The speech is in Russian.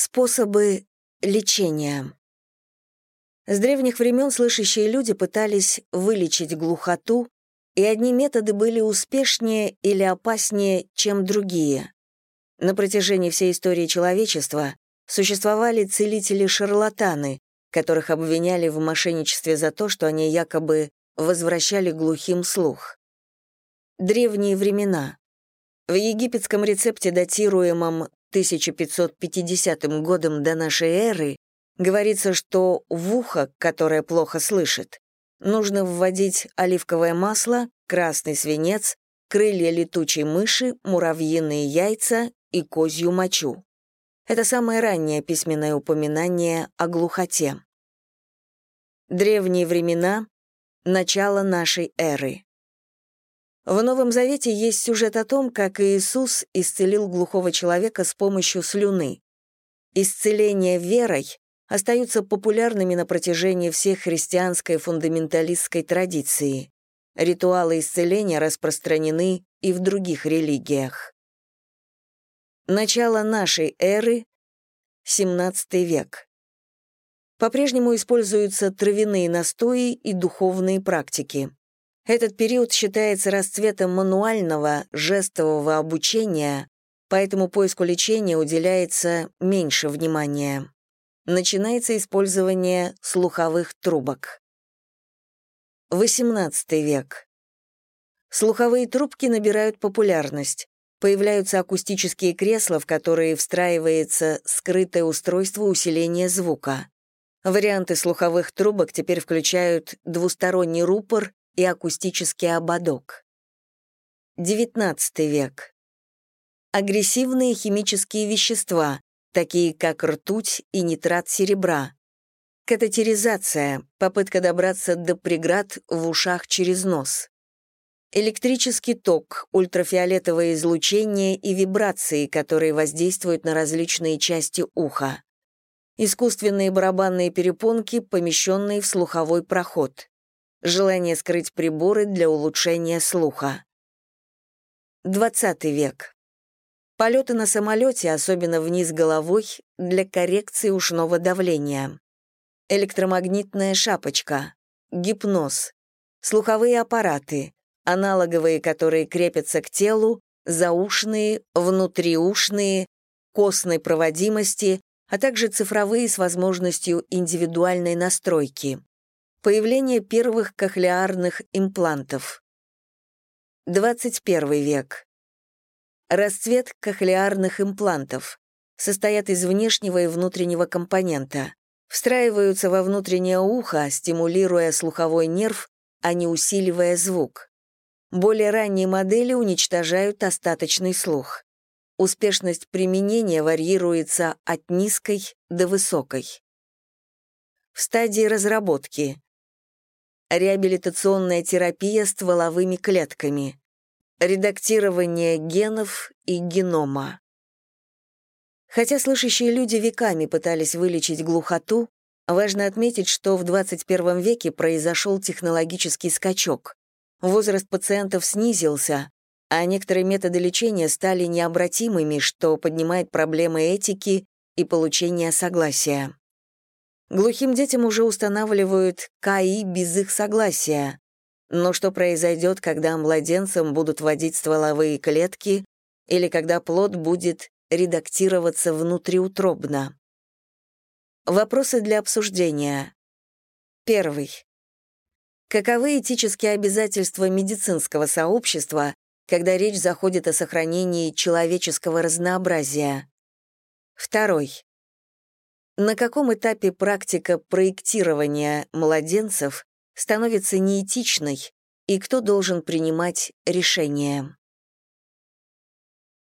Способы лечения. С древних времен слышащие люди пытались вылечить глухоту, и одни методы были успешнее или опаснее, чем другие. На протяжении всей истории человечества существовали целители-шарлатаны, которых обвиняли в мошенничестве за то, что они якобы возвращали глухим слух. Древние времена. В египетском рецепте, датируемом 1550 годом до нашей эры, говорится, что в ухо, которое плохо слышит, нужно вводить оливковое масло, красный свинец, крылья летучей мыши, муравьиные яйца и козью мочу. Это самое раннее письменное упоминание о глухоте. Древние времена — начало нашей эры. В Новом Завете есть сюжет о том, как Иисус исцелил глухого человека с помощью слюны. Исцеление верой остаются популярными на протяжении всей христианской фундаменталистской традиции. Ритуалы исцеления распространены и в других религиях. Начало нашей эры — XVII век. По-прежнему используются травяные настои и духовные практики. Этот период считается расцветом мануального, жестового обучения, поэтому поиску лечения уделяется меньше внимания. Начинается использование слуховых трубок. XVIII век. Слуховые трубки набирают популярность. Появляются акустические кресла, в которые встраивается скрытое устройство усиления звука. Варианты слуховых трубок теперь включают двусторонний рупор и акустический ободок. XIX век. Агрессивные химические вещества, такие как ртуть и нитрат серебра. Катетеризация — попытка добраться до преград в ушах через нос. Электрический ток, ультрафиолетовое излучение и вибрации, которые воздействуют на различные части уха. Искусственные барабанные перепонки, помещенные в слуховой проход. Желание скрыть приборы для улучшения слуха. 20 век. Полеты на самолете, особенно вниз головой, для коррекции ушного давления. Электромагнитная шапочка. Гипноз. Слуховые аппараты аналоговые, которые крепятся к телу, заушные, внутриушные, костной проводимости, а также цифровые с возможностью индивидуальной настройки. Появление первых кохлеарных имплантов. 21 век. Расцвет кохлеарных имплантов. Состоят из внешнего и внутреннего компонента. Встраиваются во внутреннее ухо, стимулируя слуховой нерв, а не усиливая звук. Более ранние модели уничтожают остаточный слух. Успешность применения варьируется от низкой до высокой. В стадии разработки. Реабилитационная терапия стволовыми клетками. Редактирование генов и генома. Хотя слышащие люди веками пытались вылечить глухоту, важно отметить, что в 21 веке произошел технологический скачок возраст пациентов снизился, а некоторые методы лечения стали необратимыми, что поднимает проблемы этики и получения согласия. Глухим детям уже устанавливают КАИ без их согласия. Но что произойдет, когда младенцам будут вводить стволовые клетки или когда плод будет редактироваться внутриутробно? Вопросы для обсуждения. Первый. Каковы этические обязательства медицинского сообщества, когда речь заходит о сохранении человеческого разнообразия? Второй. На каком этапе практика проектирования младенцев становится неэтичной и кто должен принимать решения?